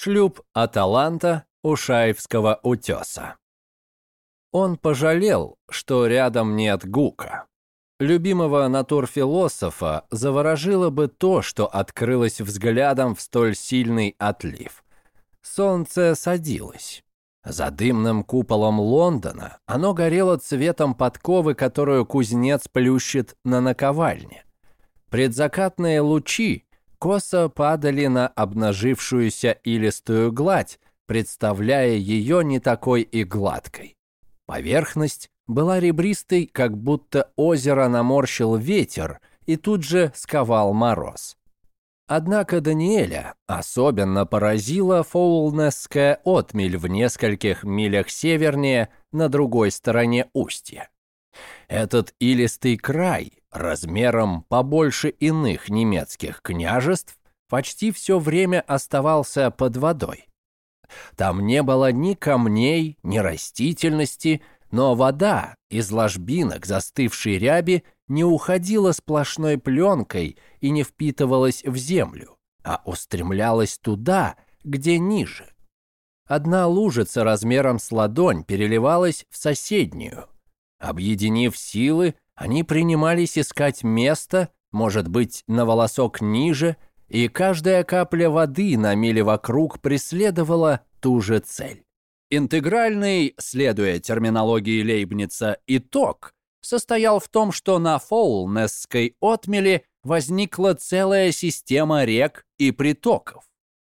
Шлюп Аталанта у Шаевского утеса. Он пожалел, что рядом нет Гука. Любимого натурфилософа заворожило бы то, что открылось взглядом в столь сильный отлив. Солнце садилось. За дымным куполом Лондона оно горело цветом подковы, которую кузнец плющит на наковальне. Предзакатные лучи косо падали на обнажившуюся илистую гладь, представляя ее не такой и гладкой. Поверхность была ребристой, как будто озеро наморщил ветер и тут же сковал мороз. Однако Даниэля особенно поразила Фоулнесская отмель в нескольких милях севернее на другой стороне устья. Этот илистый край, размером побольше иных немецких княжеств, почти все время оставался под водой. Там не было ни камней, ни растительности, но вода из ложбинок застывшей ряби не уходила сплошной пленкой и не впитывалась в землю, а устремлялась туда, где ниже. Одна лужица размером с ладонь переливалась в соседнюю. Объединив силы, они принимались искать место, может быть, на волосок ниже, и каждая капля воды на миле вокруг преследовала ту же цель. Интегральный, следуя терминологии Лейбница, итог состоял в том, что на Фоулнесской отмеле возникла целая система рек и притоков.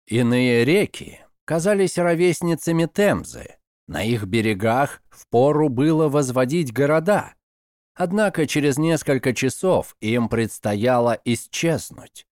Иные реки казались ровесницами Темзы. На их берегах впору было возводить города. Однако через несколько часов им предстояло исчезнуть.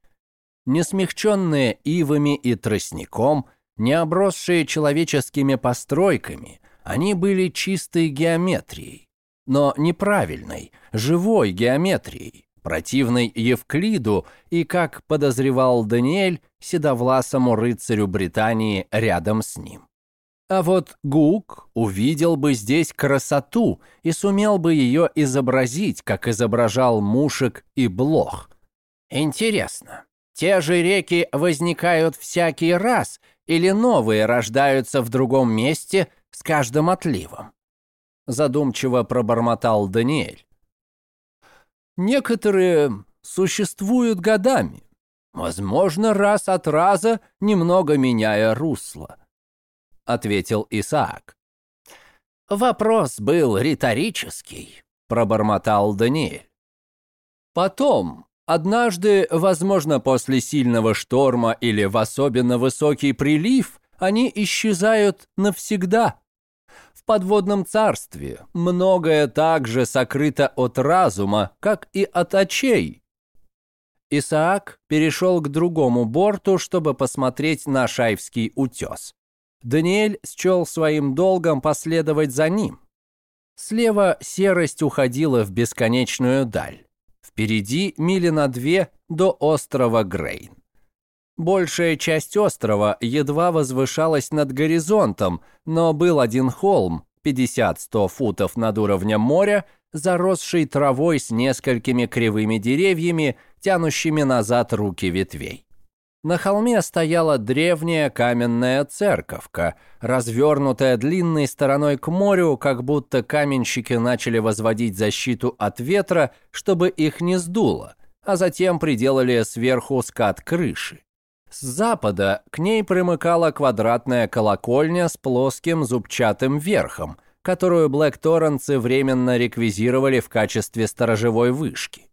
Несмягченные ивами и тростником – не обросшие человеческими постройками, они были чистой геометрией, но неправильной, живой геометрией, противной Евклиду и, как подозревал Даниэль, седовласому рыцарю Британии рядом с ним. А вот Гук увидел бы здесь красоту и сумел бы ее изобразить, как изображал Мушек и Блох. Интересно, те же реки возникают всякий раз или новые рождаются в другом месте с каждым отливом? Задумчиво пробормотал Даниэль. Некоторые существуют годами, возможно, раз от раза, немного меняя русло, ответил Исаак. Вопрос был риторический, пробормотал Даниэль. Потом, Однажды, возможно, после сильного шторма или в особенно высокий прилив, они исчезают навсегда. В подводном царстве многое также сокрыто от разума, как и от очей. Исаак перешел к другому борту, чтобы посмотреть на Шайвский утес. Даниэль счел своим долгом последовать за ним. Слева серость уходила в бесконечную даль. Впереди мили на две до острова Грейн. Большая часть острова едва возвышалась над горизонтом, но был один холм, 50-100 футов над уровнем моря, заросший травой с несколькими кривыми деревьями, тянущими назад руки ветвей. На холме стояла древняя каменная церковка, развернутая длинной стороной к морю, как будто каменщики начали возводить защиту от ветра, чтобы их не сдуло, а затем приделали сверху скат крыши. С запада к ней примыкала квадратная колокольня с плоским зубчатым верхом, которую блэк-торренцы временно реквизировали в качестве сторожевой вышки.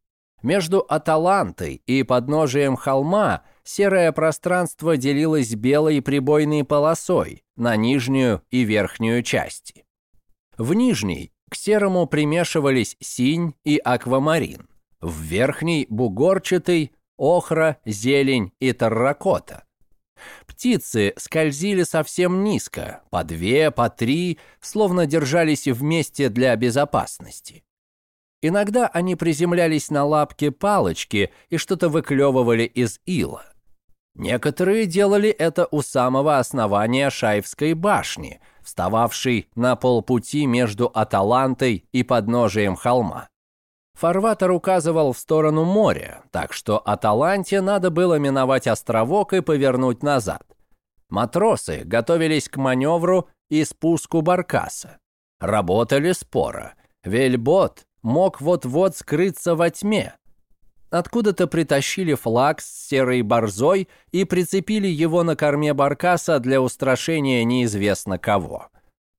Между Аталантой и подножием холма – серое пространство делилось белой прибойной полосой на нижнюю и верхнюю части. В нижней к серому примешивались синь и аквамарин, в верхней – бугорчатый, охра, зелень и терракота. Птицы скользили совсем низко, по две, по три, словно держались вместе для безопасности. Иногда они приземлялись на лапки палочки и что-то выклевывали из ила. Некоторые делали это у самого основания Шаевской башни, встававшей на полпути между Аталантой и подножием холма. Фарватер указывал в сторону моря, так что Аталанте надо было миновать островок и повернуть назад. Матросы готовились к маневру и спуску баркаса. Работали споро. Вельбот мог вот-вот скрыться во тьме. Откуда-то притащили флаг с серой борзой и прицепили его на корме баркаса для устрашения неизвестно кого.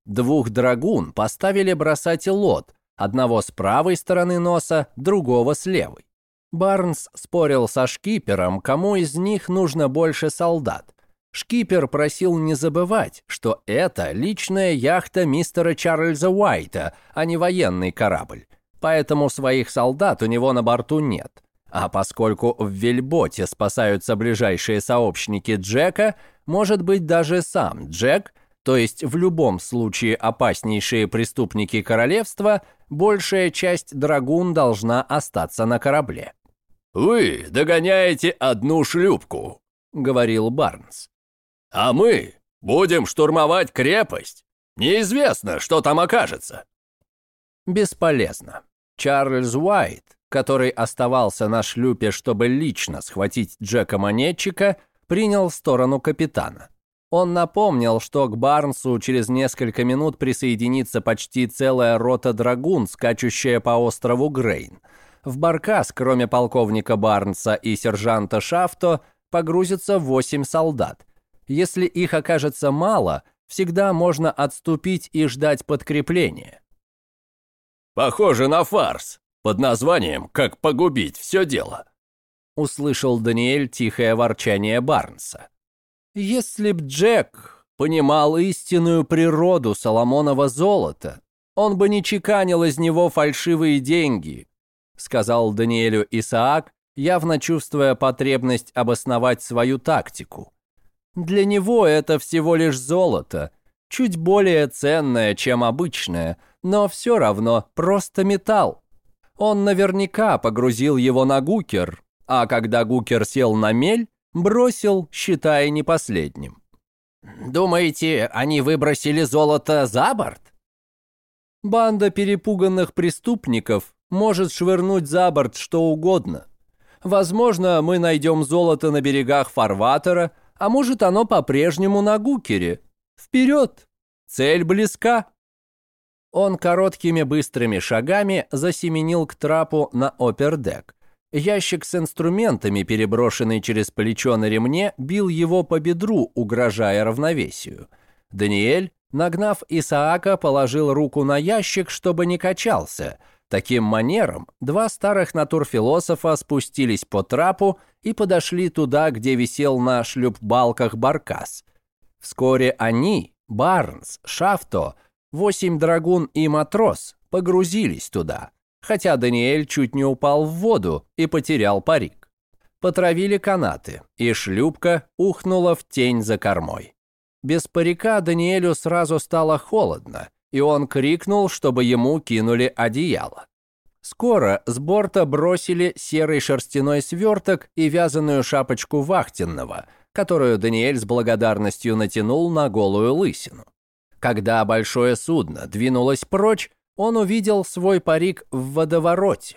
Двух драгун поставили бросать лот, одного с правой стороны носа, другого с левой. Барнс спорил со шкипером, кому из них нужно больше солдат. Шкипер просил не забывать, что это личная яхта мистера Чарльза Уайта, а не военный корабль. Поэтому своих солдат у него на борту нет. А поскольку в Вельботе спасаются ближайшие сообщники Джека, может быть даже сам Джек, то есть в любом случае опаснейшие преступники королевства, большая часть драгун должна остаться на корабле. «Вы догоняете одну шлюпку», — говорил Барнс. «А мы будем штурмовать крепость. Неизвестно, что там окажется». Бесполезно. Чарльз Уайт, который оставался на шлюпе, чтобы лично схватить Джека-монетчика, принял сторону капитана. Он напомнил, что к Барнсу через несколько минут присоединится почти целая рота драгун, скачущая по острову Грейн. В Баркас, кроме полковника Барнса и сержанта Шафто, погрузится восемь солдат. Если их окажется мало, всегда можно отступить и ждать подкрепления. «Похоже на фарс», под названием «Как погубить все дело», — услышал Даниэль тихое ворчание Барнса. «Если б Джек понимал истинную природу Соломонова золота, он бы не чеканил из него фальшивые деньги», — сказал Даниэлю Исаак, явно чувствуя потребность обосновать свою тактику. «Для него это всего лишь золото, чуть более ценное, чем обычное, но все равно просто металл. Он наверняка погрузил его на гукер, а когда гукер сел на мель, бросил, считая не последним. «Думаете, они выбросили золото за борт?» Банда перепуганных преступников может швырнуть за борт что угодно. Возможно, мы найдем золото на берегах фарватера, а может оно по-прежнему на гукере. Вперед! Цель близка. Он короткими быстрыми шагами засеменил к трапу на опердек. Ящик с инструментами, переброшенный через плечо на ремне, бил его по бедру, угрожая равновесию. Даниэль, нагнав Исаака, положил руку на ящик, чтобы не качался. Таким манером два старых натурфилософа спустились по трапу и подошли туда, где висел на шлюпбалках баркас. Вскоре они, Барнс, Шафто, Восемь драгун и матрос погрузились туда, хотя Даниэль чуть не упал в воду и потерял парик. Потравили канаты, и шлюпка ухнула в тень за кормой. Без парика Даниэлю сразу стало холодно, и он крикнул, чтобы ему кинули одеяло. Скоро с борта бросили серый шерстяной сверток и вязаную шапочку вахтенного, которую Даниэль с благодарностью натянул на голую лысину. Когда большое судно двинулось прочь, он увидел свой парик в водовороте.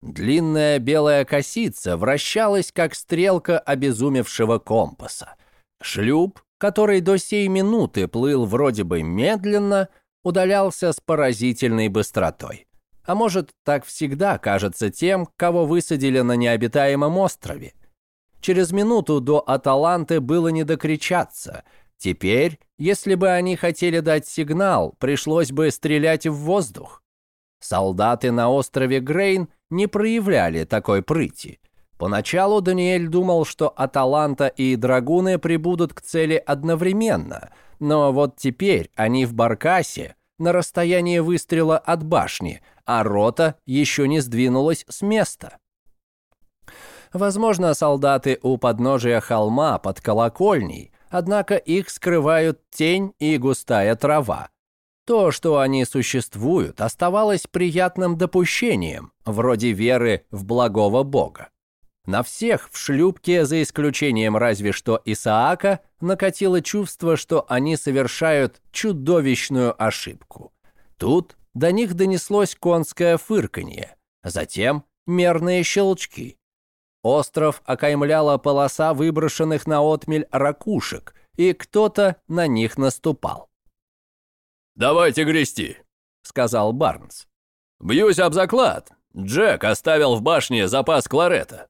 Длинная белая косица вращалась, как стрелка обезумевшего компаса. Шлюп, который до сей минуты плыл вроде бы медленно, удалялся с поразительной быстротой. А может, так всегда кажется тем, кого высадили на необитаемом острове. Через минуту до Аталанты было не докричаться — Теперь, если бы они хотели дать сигнал, пришлось бы стрелять в воздух. Солдаты на острове Грейн не проявляли такой прыти. Поначалу Даниэль думал, что Аталанта и Драгуны прибудут к цели одновременно, но вот теперь они в Баркасе, на расстоянии выстрела от башни, а рота еще не сдвинулась с места. Возможно, солдаты у подножия холма под колокольней однако их скрывают тень и густая трава. То, что они существуют, оставалось приятным допущением, вроде веры в благого Бога. На всех в шлюпке, за исключением разве что Исаака, накатило чувство, что они совершают чудовищную ошибку. Тут до них донеслось конское фырканье, затем мерные щелчки. Остров окаймляла полоса выброшенных на отмель ракушек, и кто-то на них наступал. «Давайте грести», — сказал Барнс. «Бьюсь об заклад. Джек оставил в башне запас кларета».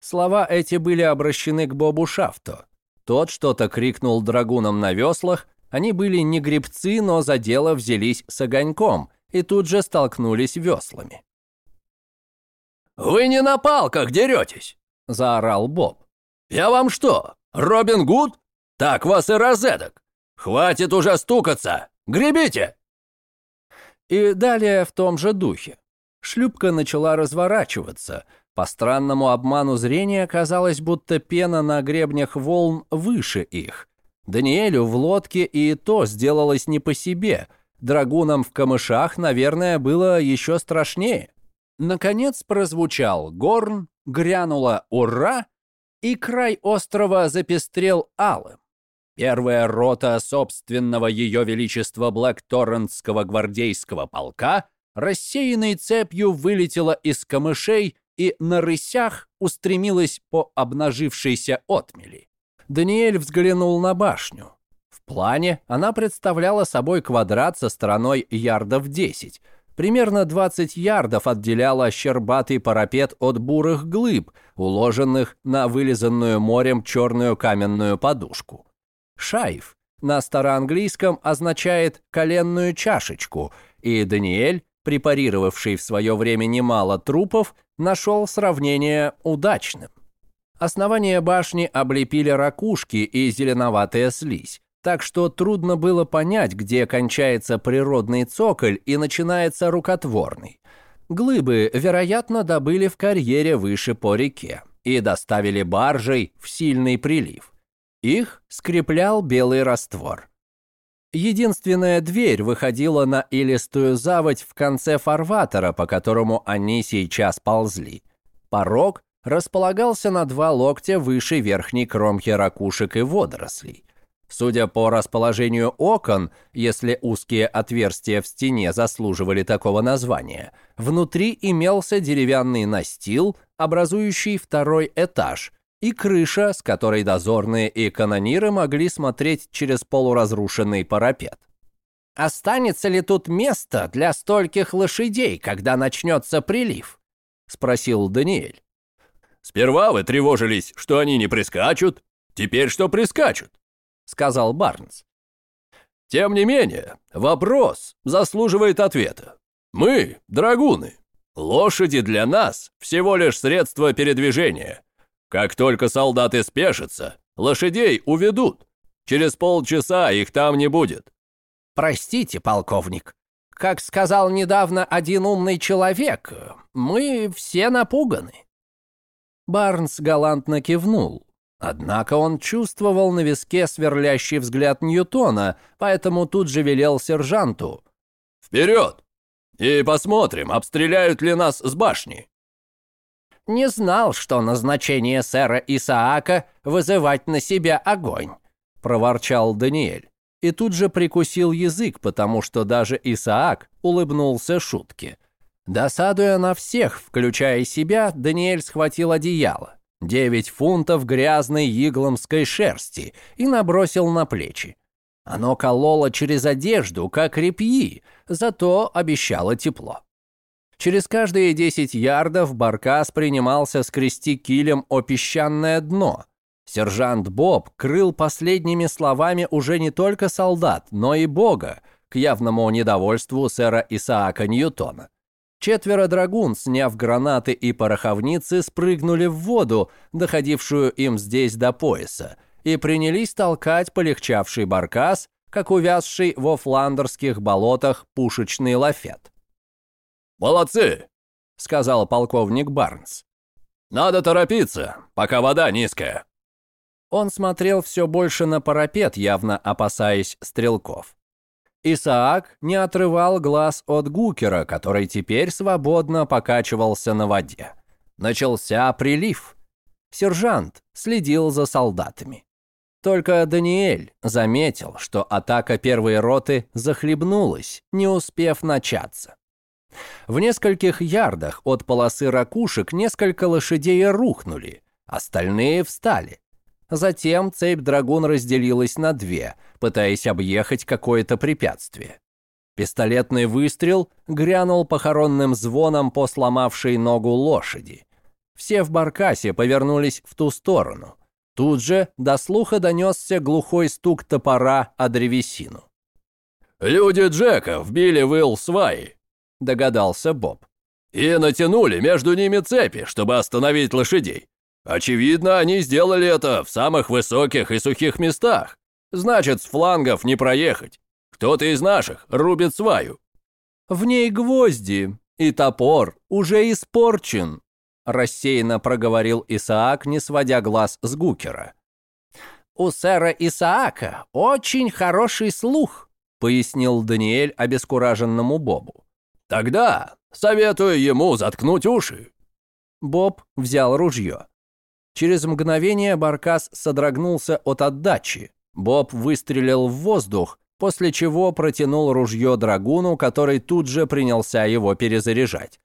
Слова эти были обращены к Бобу Шафту. Тот что-то крикнул драгунам на веслах, они были не гребцы, но за дело взялись с огоньком и тут же столкнулись веслами. «Вы не на палках деретесь!» – заорал Боб. «Я вам что, Робин Гуд? Так вас и розеток! Хватит уже стукаться! Гребите!» И далее в том же духе. Шлюпка начала разворачиваться. По странному обману зрения казалось, будто пена на гребнях волн выше их. Даниэлю в лодке и то сделалось не по себе. Драгунам в камышах, наверное, было еще страшнее. Наконец прозвучал горн, грянуло «Ура!» и край острова запестрел алым. Первая рота собственного ее величества Блэк-Торрентского гвардейского полка рассеянной цепью вылетела из камышей и на рысях устремилась по обнажившейся отмели. Даниэль взглянул на башню. В плане она представляла собой квадрат со стороной ярдов 10 – Примерно 20 ярдов отделяло щербатый парапет от бурых глыб, уложенных на вылизанную морем черную каменную подушку. Шайф на староанглийском означает «коленную чашечку», и Даниэль, препарировавший в свое время немало трупов, нашел сравнение удачным. Основание башни облепили ракушки и зеленоватая слизь так что трудно было понять, где кончается природный цоколь и начинается рукотворный. Глыбы, вероятно, добыли в карьере выше по реке и доставили баржей в сильный прилив. Их скреплял белый раствор. Единственная дверь выходила на илистую заводь в конце фарватера, по которому они сейчас ползли. Порог располагался на два локтя выше верхней кромки ракушек и водорослей. Судя по расположению окон, если узкие отверстия в стене заслуживали такого названия, внутри имелся деревянный настил, образующий второй этаж, и крыша, с которой дозорные и канониры могли смотреть через полуразрушенный парапет. «Останется ли тут место для стольких лошадей, когда начнется прилив?» — спросил Даниэль. «Сперва вы тревожились, что они не прискачут, теперь что прискачут сказал Барнс. Тем не менее, вопрос заслуживает ответа. Мы, драгуны, лошади для нас всего лишь средство передвижения. Как только солдаты спешатся, лошадей уведут. Через полчаса их там не будет. Простите, полковник. Как сказал недавно один умный человек, мы все напуганы. Барнс галантно кивнул, Однако он чувствовал на виске сверлящий взгляд Ньютона, поэтому тут же велел сержанту. «Вперед! И посмотрим, обстреляют ли нас с башни!» «Не знал, что назначение сэра Исаака вызывать на себя огонь», — проворчал Даниэль. И тут же прикусил язык, потому что даже Исаак улыбнулся шутке. Досадуя на всех, включая себя, Даниэль схватил одеяло. Девять фунтов грязной игломской шерсти и набросил на плечи. Оно кололо через одежду, как репьи, зато обещало тепло. Через каждые десять ярдов Баркас принимался скрести килем о песчаное дно. Сержант Боб крыл последними словами уже не только солдат, но и бога, к явному недовольству сэра Исаака Ньютона. Четверо драгун, сняв гранаты и пороховницы, спрыгнули в воду, доходившую им здесь до пояса, и принялись толкать полегчавший баркас, как увязший во фландерских болотах пушечный лафет. «Молодцы!» — сказал полковник Барнс. «Надо торопиться, пока вода низкая». Он смотрел все больше на парапет, явно опасаясь стрелков. Исаак не отрывал глаз от Гукера, который теперь свободно покачивался на воде. Начался прилив. Сержант следил за солдатами. Только Даниэль заметил, что атака первой роты захлебнулась, не успев начаться. В нескольких ярдах от полосы ракушек несколько лошадей рухнули, остальные встали. Затем цепь драгун разделилась на две, пытаясь объехать какое-то препятствие. Пистолетный выстрел грянул похоронным звоном по сломавшей ногу лошади. Все в баркасе повернулись в ту сторону. Тут же до слуха донесся глухой стук топора о древесину. «Люди Джека вбили в ил сваи», — догадался Боб. «И натянули между ними цепи, чтобы остановить лошадей. Очевидно, они сделали это в самых высоких и сухих местах. Значит, с флангов не проехать. Кто-то из наших рубит сваю». «В ней гвозди, и топор уже испорчен», – рассеянно проговорил Исаак, не сводя глаз с Гукера. «У сэра Исаака очень хороший слух», – пояснил Даниэль обескураженному Бобу. «Тогда советую ему заткнуть уши». Боб взял ружье. Через мгновение Баркас содрогнулся от отдачи. Боб выстрелил в воздух, после чего протянул ружье драгуну, который тут же принялся его перезаряжать.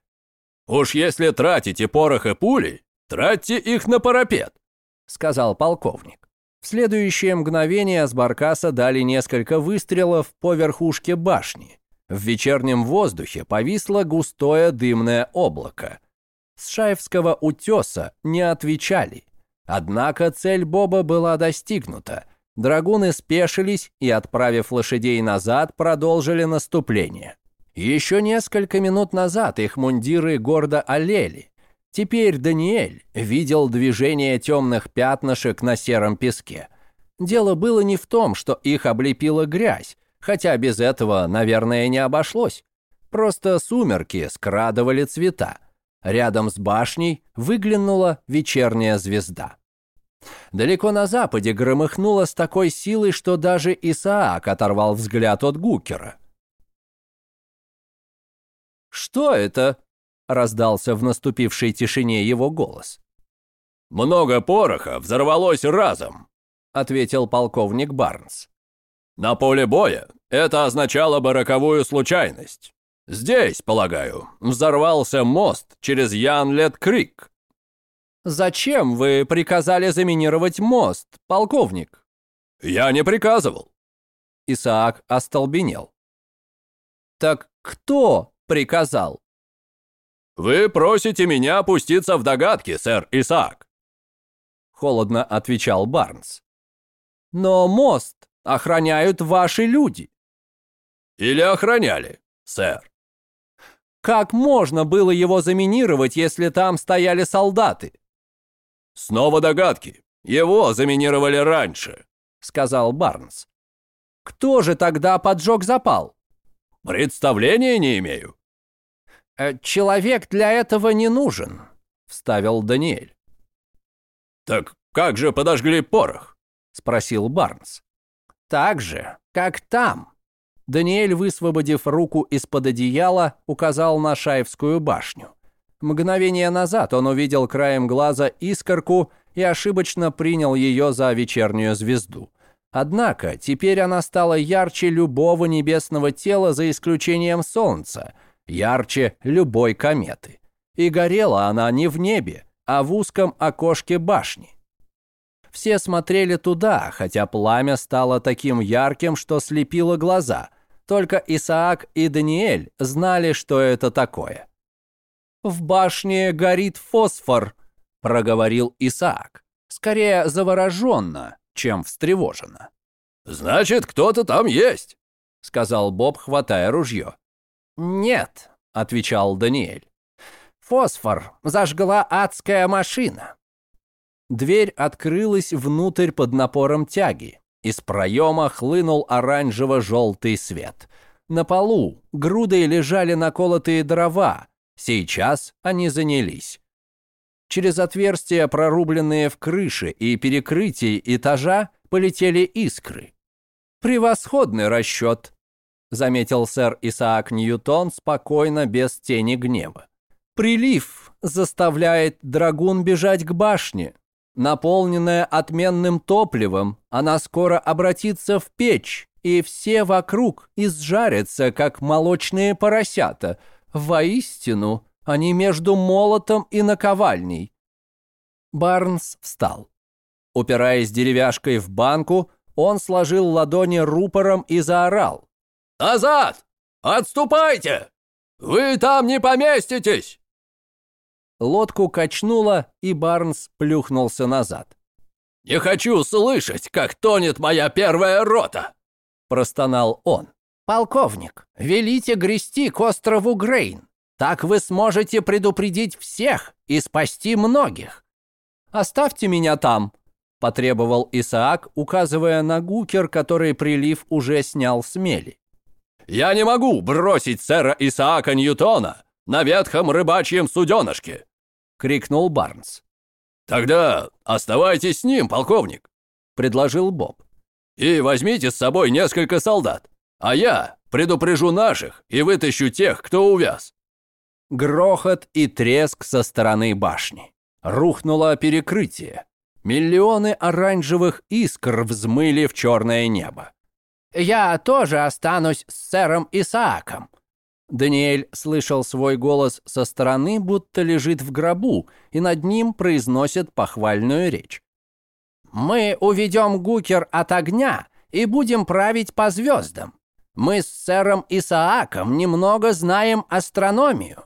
«Уж если тратите порох и пули, тратьте их на парапет», — сказал полковник. В следующее мгновение с баркаса дали несколько выстрелов по верхушке башни. В вечернем воздухе повисло густое дымное облако. С Шаевского утеса не отвечали. Однако цель Боба была достигнута — Драгуны спешились и, отправив лошадей назад, продолжили наступление. Еще несколько минут назад их мундиры гордо олели. Теперь Даниэль видел движение темных пятнышек на сером песке. Дело было не в том, что их облепила грязь, хотя без этого, наверное, не обошлось. Просто сумерки скрадывали цвета. Рядом с башней выглянула вечерняя звезда. Далеко на западе громыхнуло с такой силой, что даже Исаак оторвал взгляд от Гукера. «Что это?» — раздался в наступившей тишине его голос. «Много пороха взорвалось разом», — ответил полковник Барнс. «На поле боя это означало бы роковую случайность. Здесь, полагаю, взорвался мост через Янлет-Крик. «Зачем вы приказали заминировать мост, полковник?» «Я не приказывал». Исаак остолбенел. «Так кто приказал?» «Вы просите меня опуститься в догадки, сэр Исаак», — холодно отвечал Барнс. «Но мост охраняют ваши люди». «Или охраняли, сэр». «Как можно было его заминировать, если там стояли солдаты?» «Снова догадки. Его заминировали раньше», — сказал Барнс. «Кто же тогда поджег запал?» «Представления не имею». «Э, «Человек для этого не нужен», — вставил Даниэль. «Так как же подожгли порох?» — спросил Барнс. «Так же, как там». Даниэль, высвободив руку из-под одеяла, указал на Шаевскую башню. Мгновение назад он увидел краем глаза искорку и ошибочно принял ее за вечернюю звезду. Однако теперь она стала ярче любого небесного тела за исключением Солнца, ярче любой кометы. И горела она не в небе, а в узком окошке башни. Все смотрели туда, хотя пламя стало таким ярким, что слепило глаза. Только Исаак и Даниэль знали, что это такое. «В башне горит фосфор», — проговорил Исаак. Скорее завороженно, чем встревоженно. «Значит, кто-то там есть», — сказал Боб, хватая ружье. «Нет», — отвечал Даниэль. «Фосфор зажгла адская машина». Дверь открылась внутрь под напором тяги. Из проема хлынул оранжево-желтый свет. На полу грудой лежали наколотые дрова, Сейчас они занялись. Через отверстия, прорубленные в крыше и перекрытии этажа, полетели искры. «Превосходный расчет», — заметил сэр Исаак Ньютон спокойно, без тени гнева. «Прилив заставляет драгун бежать к башне. Наполненная отменным топливом, она скоро обратится в печь, и все вокруг изжарятся, как молочные поросята, Воистину, они между молотом и наковальней. Барнс встал. Упираясь деревяшкой в банку, он сложил ладони рупором и заорал. «Назад! Отступайте! Вы там не поместитесь!» Лодку качнуло, и Барнс плюхнулся назад. «Не хочу слышать, как тонет моя первая рота!» Простонал он. «Полковник, велите грести к острову Грейн. Так вы сможете предупредить всех и спасти многих. Оставьте меня там», потребовал Исаак, указывая на гукер, который прилив уже снял с мели. «Я не могу бросить сэра Исаака Ньютона на ветхом рыбачьем суденышке!» — крикнул Барнс. «Тогда оставайтесь с ним, полковник», — предложил Боб. «И возьмите с собой несколько солдат, а я предупрежу наших и вытащу тех, кто увяз». Грохот и треск со стороны башни. Рухнуло перекрытие. Миллионы оранжевых искр взмыли в черное небо. «Я тоже останусь с сэром Исааком». Даниэль слышал свой голос со стороны, будто лежит в гробу, и над ним произносят похвальную речь. «Мы уведем Гукер от огня и будем править по звездам. Мы с сэром Исааком немного знаем астрономию.